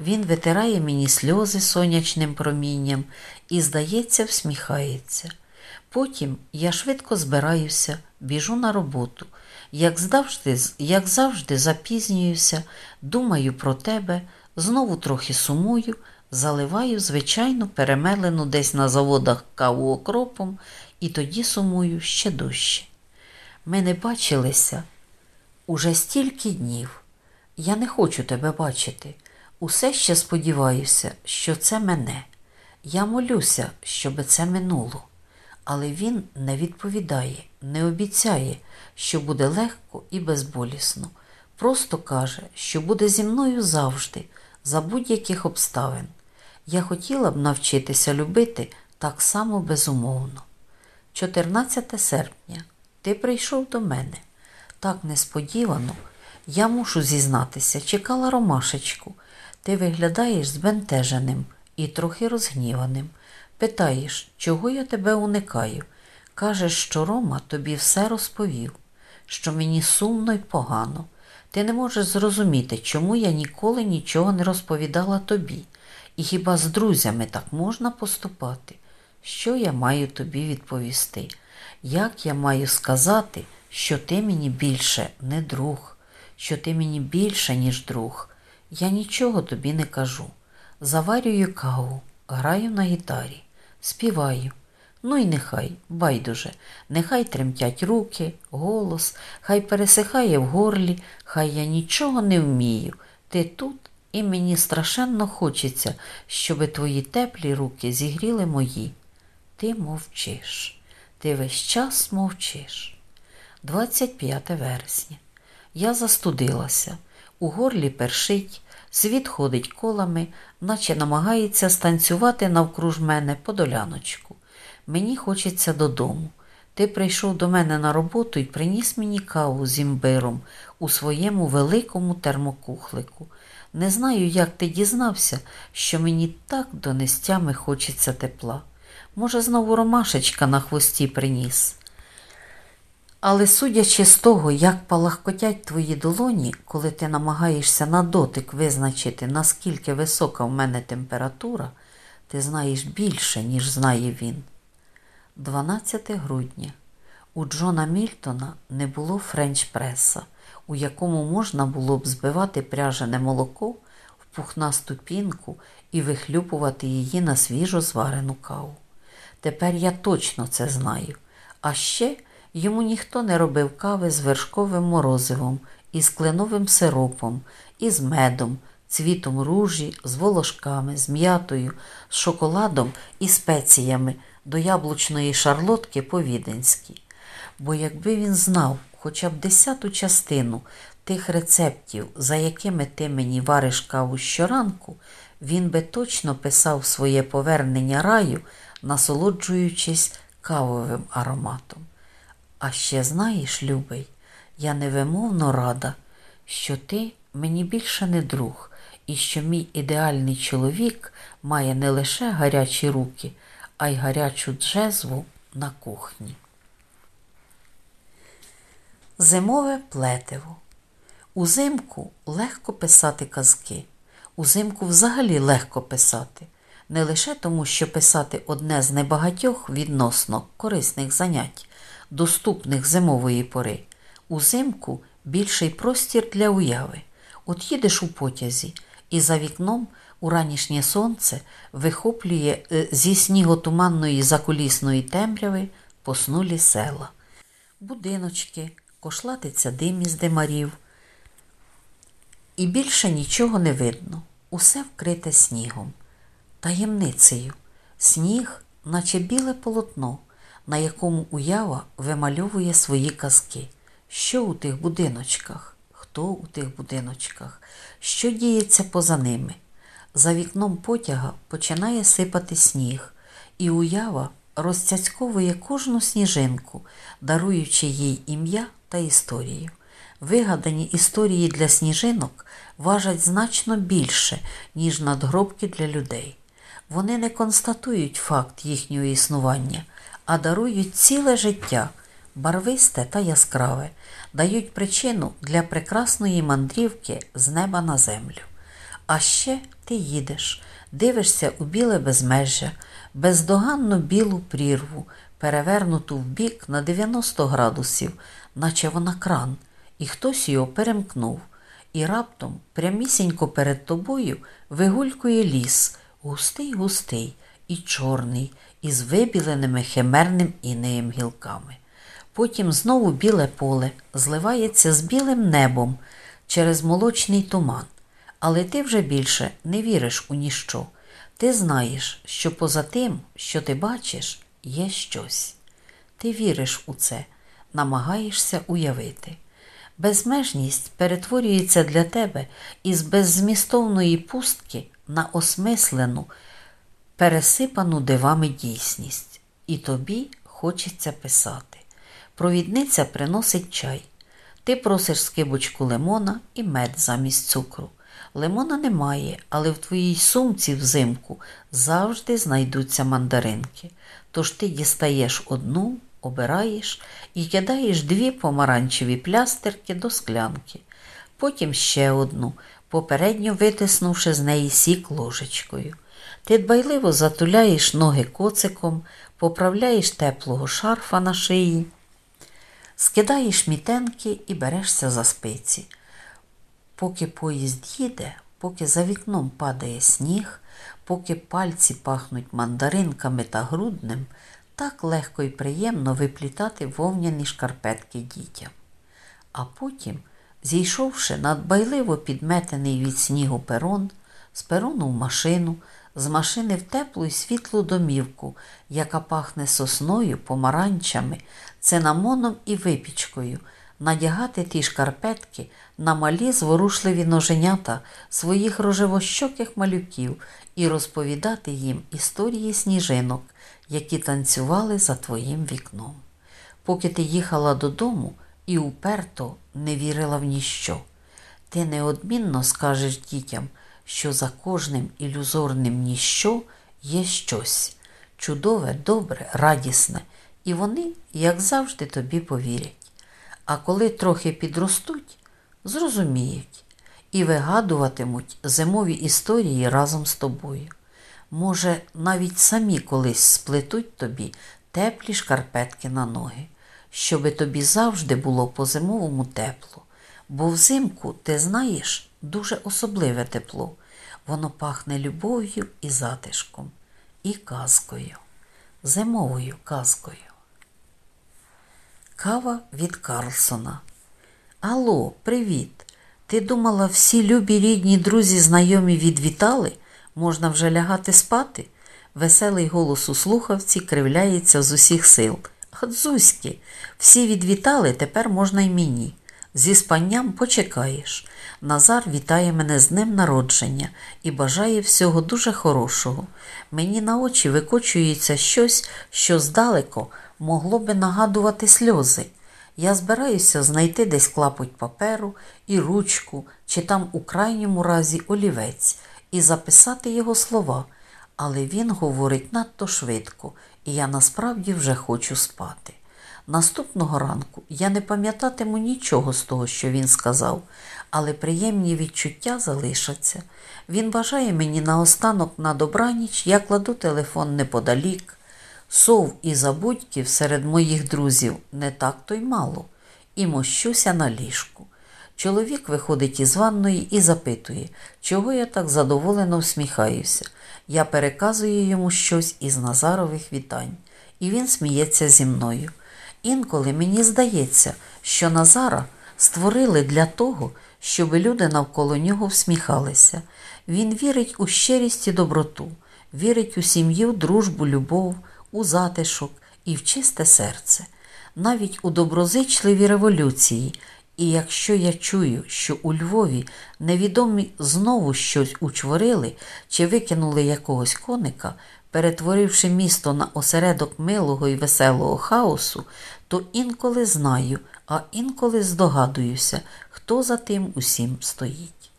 Він витирає мені сльози сонячним промінням і, здається, всміхається. Потім я швидко збираюся, біжу на роботу. Як завжди, як завжди запізнююся, думаю про тебе, знову трохи сумую, заливаю звичайну перемелену десь на заводах каву окропом і тоді сумую ще дужче. Ми не бачилися уже стільки днів. Я не хочу тебе бачити. Усе ще сподіваюся, що це мене. Я молюся, щоб це минуло. Але він не відповідає, не обіцяє, що буде легко і безболісно. Просто каже, що буде зі мною завжди, за будь-яких обставин. Я хотіла б навчитися любити так само безумовно. 14 серпня. Ти прийшов до мене. Так несподівано. Я мушу зізнатися, чекала ромашечку. Ти виглядаєш збентеженим і трохи розгніваним. Питаєш, чого я тебе уникаю. Кажеш, що Рома тобі все розповів, що мені сумно й погано. Ти не можеш зрозуміти, чому я ніколи нічого не розповідала тобі. І хіба з друзями так можна поступати? Що я маю тобі відповісти? Як я маю сказати, що ти мені більше не друг, що ти мені більше, ніж друг? Я нічого тобі не кажу. Заварюю каву, граю на гітарі, співаю. Ну і нехай, байдуже, нехай тремтять руки, голос, хай пересихає в горлі, хай я нічого не вмію. Ти тут, і мені страшенно хочеться, щоби твої теплі руки зігріли мої. Ти мовчиш, ти весь час мовчиш. 25 вересня. Я застудилася, у горлі першить, світ ходить колами, наче намагається станцювати навкруж мене подоляночку. Мені хочеться додому. Ти прийшов до мене на роботу і приніс мені каву з імбиром у своєму великому термокухлику. Не знаю, як ти дізнався, що мені так до нестями хочеться тепла. Може, знову ромашечка на хвості приніс. Але судячи з того, як палахкотять твої долоні, коли ти намагаєшся на дотик визначити, наскільки висока в мене температура, ти знаєш більше, ніж знає він. 12 грудня. У Джона Мільтона не було френч-преса, у якому можна було б збивати пряжене молоко в пухнасту пінку і вихлюпувати її на свіжо зварену каву. Тепер я точно це знаю. А ще йому ніхто не робив кави з вершковим морозивом, із кленовим сиропом, із медом, цвітом ружі, з волошками, з м'ятою, з шоколадом і спеціями до яблучної шарлотки по-віденськи. Бо якби він знав хоча б десяту частину тих рецептів, за якими ти мені вариш каву щоранку, він би точно писав своє повернення раю, насолоджуючись кавовим ароматом. А ще знаєш, любий, я невимовно рада, що ти мені більше не друг, і що мій ідеальний чоловік має не лише гарячі руки, а й гарячу джезву на кухні. Зимове плетиво. Узимку легко писати казки. Узимку взагалі легко писати. Не лише тому, що писати одне з небагатьох відносно корисних занять, доступних зимової пори. Узимку більший простір для уяви. От їдеш у потязі, і за вікном уранішнє сонце вихоплює е, зі сніготуманної закулісної темряви поснулі села. Будиночки, кошлатиться дим із димарів. І більше нічого не видно. Усе вкрите снігом, таємницею. Сніг, наче біле полотно, на якому уява вимальовує свої казки. Що у тих будиночках? Хто у тих будиночках? Що діється поза ними? За вікном потяга починає сипати сніг, і уява розцяцьковує кожну сніжинку, даруючи їй ім'я та історію. Вигадані історії для сніжинок важать значно більше, ніж надгробки для людей. Вони не констатують факт їхнього існування, а дарують ціле життя, барвисте та яскраве, дають причину для прекрасної мандрівки з неба на землю. А ще ти їдеш, дивишся у біле безмежжя, бездоганну білу прірву, перевернуту вбік на 90 градусів, наче вона кран, і хтось його перемкнув. І раптом, прямісінько перед тобою, вигулькує ліс, густий, густий і чорний, із вибіленими химерним інеєм гілками. Потім знову біле поле зливається з білим небом через молочний туман. Але ти вже більше не віриш у ніщо. Ти знаєш, що поза тим, що ти бачиш, є щось. Ти віриш у це, намагаєшся уявити. Безмежність перетворюється для тебе із беззмістовної пустки на осмислену, пересипану дивами дійсність, і тобі хочеться писати. Провідниця приносить чай. Ти просиш скибочку лимона і мед замість цукру. Лимона немає, але в твоїй сумці взимку завжди знайдуться мандаринки. Тож ти дістаєш одну, обираєш і кидаєш дві помаранчеві плястерки до склянки, потім ще одну, попередньо витиснувши з неї сік ложечкою. Ти дбайливо затуляєш ноги коциком, поправляєш теплого шарфа на шиї, скидаєш мітенки і берешся за спиці. Поки поїзд їде, поки за вікном падає сніг, поки пальці пахнуть мандаринками та грудним, так легко і приємно виплітати вовняні шкарпетки дітям. А потім, зійшовши на дбайливо підметений від снігу перон, з перону в машину, з машини в теплу й світлу домівку, яка пахне сосною, помаранчами, цинамоном і випічкою, надягати ті шкарпетки на малі зворушливі ноженята своїх рожевощоких малюків і розповідати їм історії сніжинок, які танцювали за твоїм вікном. Поки ти їхала додому і уперто не вірила в ніщо. Ти неодмінно скажеш дітям, що за кожним ілюзорним ніщо є щось чудове, добре, радісне, і вони, як завжди, тобі повірять. А коли трохи підростуть, зрозуміють і вигадуватимуть зимові історії разом з тобою. Може, навіть самі колись сплетуть тобі теплі шкарпетки на ноги, щоби тобі завжди було по зимовому тепло, бо взимку, ти знаєш, дуже особливе тепло. Воно пахне любов'ю і затишком, і казкою, зимовою казкою. Кава від Карлсона. Алло, привіт. Ти думала, всі любі рідні друзі знайомі відвітали? Можна вже лягати спати? Веселий голос у слухавці кривляється з усіх сил. Гадзуськи, всі відвітали, тепер можна й мені. Зі спанням почекаєш. Назар вітає мене з днем народження і бажає всього дуже хорошого. Мені на очі викочується щось, що здалеко могло би нагадувати сльози. Я збираюся знайти десь клапоть паперу і ручку, чи там у крайньому разі олівець, і записати його слова, але він говорить надто швидко, і я насправді вже хочу спати. Наступного ранку я не пам'ятатиму нічого з того, що він сказав, але приємні відчуття залишаться. Він бажає мені наостанок на добраніч, я кладу телефон неподалік. Сов і забудьків серед моїх друзів не так то й мало, і мощуся на ліжку. Чоловік виходить із ванної і запитує, чого я так задоволено всміхаюся. Я переказую йому щось із Назарових вітань, і він сміється зі мною. Інколи мені здається, що Назара створили для того, щоб люди навколо нього всміхалися. Він вірить у щирість і доброту, вірить у сім'ю, дружбу, любов, у затишок і в чисте серце, навіть у доброзичливі революції. І якщо я чую, що у Львові невідомі знову щось учворили чи викинули якогось коника, перетворивши місто на осередок милого і веселого хаосу, то інколи знаю, а інколи здогадуюся, хто за тим усім стоїть.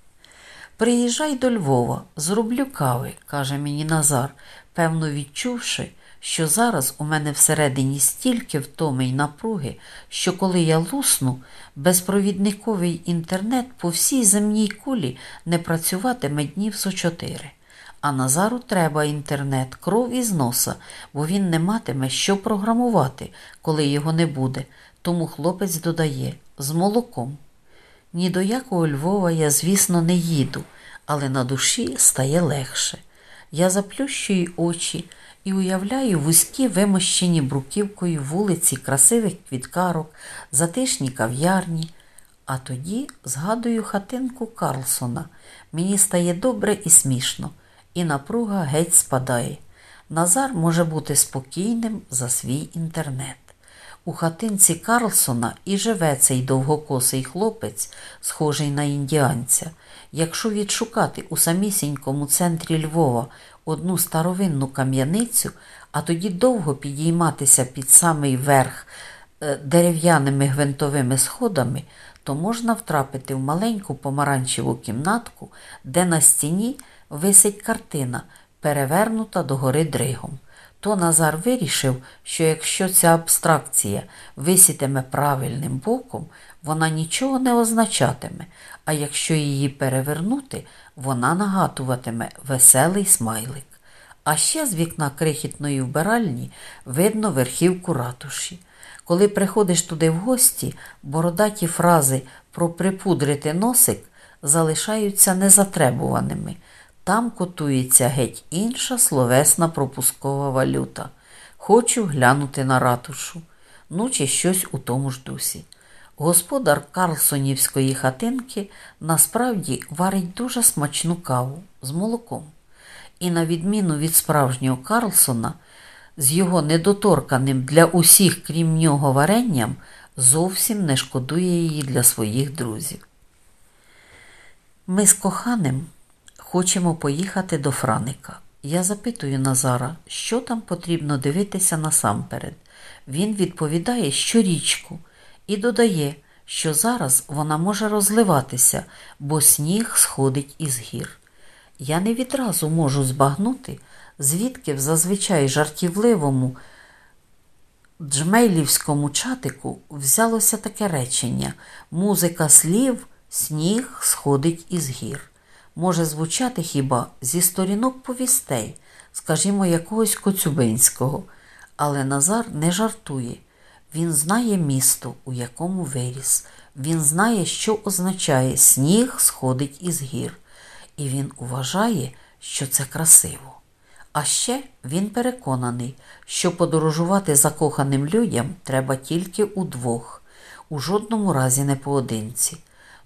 Приїжджай до Львова, зроблю кави, каже мені Назар, певно відчувши, що зараз у мене всередині стільки втоми й напруги, що коли я лусну, безпровідниковий інтернет по всій земній кулі не працюватиме днів зо чотири. А Назару треба інтернет, кров із носа, бо він не матиме що програмувати, коли його не буде. Тому хлопець додає з молоком. Ні до якого Львова я, звісно, не їду, але на душі стає легше. Я заплющую очі і уявляю вузькі вимощені бруківкою вулиці красивих квіткарок, затишні кав'ярні. А тоді згадую хатинку Карлсона. Мені стає добре і смішно, і напруга геть спадає. Назар може бути спокійним за свій інтернет. У хатинці Карлсона і живе цей довгокосий хлопець, схожий на індіанця. Якщо відшукати у самісінькому центрі Львова одну старовинну кам'яницю, а тоді довго підійматися під самий верх е, дерев'яними гвинтовими сходами, то можна втрапити в маленьку помаранчеву кімнатку, де на стіні висить картина, перевернута догори дригом. То Назар вирішив, що якщо ця абстракція висітиме правильним боком, вона нічого не означатиме, а якщо її перевернути, вона нагадуватиме веселий смайлик. А ще з вікна крихітної вбиральні видно верхівку ратуші. Коли приходиш туди в гості, бородаті фрази про припудрити носик залишаються незатребуваними. Там котується геть інша словесна пропускова валюта. Хочу глянути на ратушу, ну чи щось у тому ж дусі. Господар Карлсонівської хатинки насправді варить дуже смачну каву з молоком. І, на відміну від справжнього Карлсона, з його недоторканим для усіх, крім нього, варенням, зовсім не шкодує її для своїх друзів. Ми з коханим хочемо поїхати до Франика. Я запитую Назара, що там потрібно дивитися насамперед. Він відповідає, що річку, і додає, що зараз вона може розливатися, бо сніг сходить із гір. Я не відразу можу збагнути, звідки в зазвичай жартівливому джмейлівському чатику взялося таке речення музика слів, сніг сходить із гір. Може звучати хіба зі сторінок повістей, скажімо, якогось Коцюбинського, але Назар не жартує. Він знає місто, у якому виріс. Він знає, що означає сніг сходить із гір, і він вважає, що це красиво. А ще він переконаний, що подорожувати закоханим людям треба тільки удвох, у жодному разі не поодинці.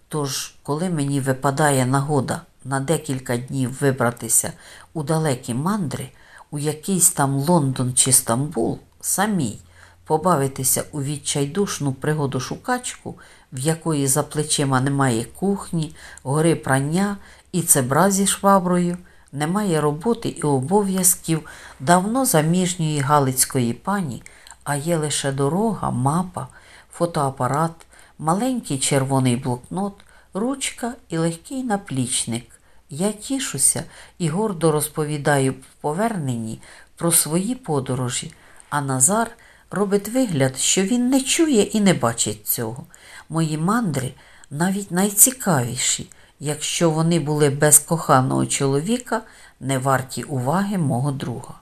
Тож, коли мені випадає нагода на декілька днів вибратися у далекі мандри, у якийсь там Лондон чи Стамбул, самій, побавитися у відчайдушну пригоду шукачку, в якої за плечима немає кухні, гори прання і цебра зі шваброю, немає роботи і обов'язків давно заміжньої Галицької пані, а є лише дорога, мапа, фотоапарат, маленький червоний блокнот, ручка і легкий наплічник. Я тішуся і гордо розповідаю в поверненні про свої подорожі, а Назар робить вигляд, що він не чує і не бачить цього. Мої мандри навіть найцікавіші, якщо вони були без коханого чоловіка, не варті уваги мого друга.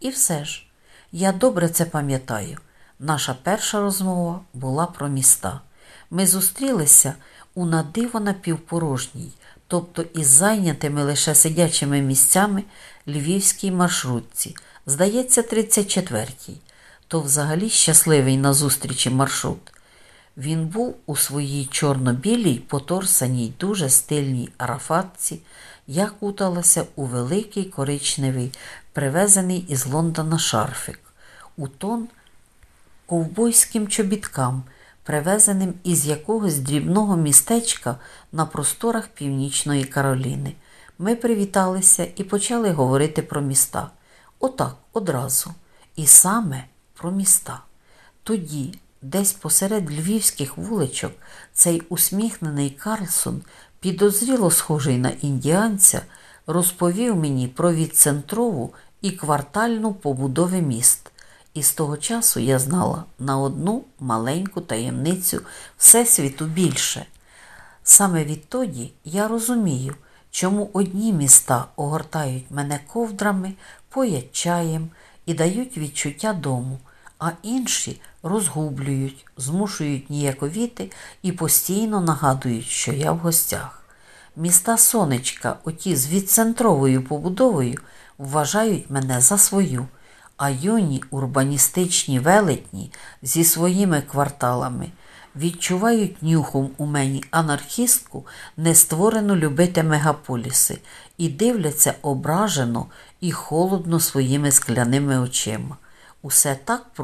І все ж, я добре це пам'ятаю. Наша перша розмова була про міста. Ми зустрілися у надиво напівпорожній, тобто із зайнятими лише сидячими місцями львівській маршрутці, здається, 34-й, то взагалі щасливий на зустрічі маршрут. Він був у своїй чорно-білій, поторсаній, дуже стильній арафатці, я куталася у великий коричневий, привезений із Лондона шарфик, у тон ковбойським чобіткам, привезеним із якогось дрібного містечка на просторах Північної Кароліни. Ми привіталися і почали говорити про міста. Отак, одразу. І саме про міста. Тоді, десь посеред львівських вуличок, цей усміхнений Карлсон, підозріло схожий на індіанця, розповів мені про відцентрову і квартальну побудови міст. І з того часу я знала на одну маленьку таємницю Всесвіту більше. Саме відтоді я розумію, чому одні міста огортають мене ковдрами, поять чаєм і дають відчуття дому, а інші розгублюють, змушують ніяковіти і постійно нагадують, що я в гостях. Міста сонечка, оті з відцентровою побудовою, вважають мене за свою, а юні урбаністичні велетні зі своїми кварталами відчувають нюхом у мені анархістку, не створену любити мегаполіси, і дивляться ображено і холодно своїми скляними очима. Усе так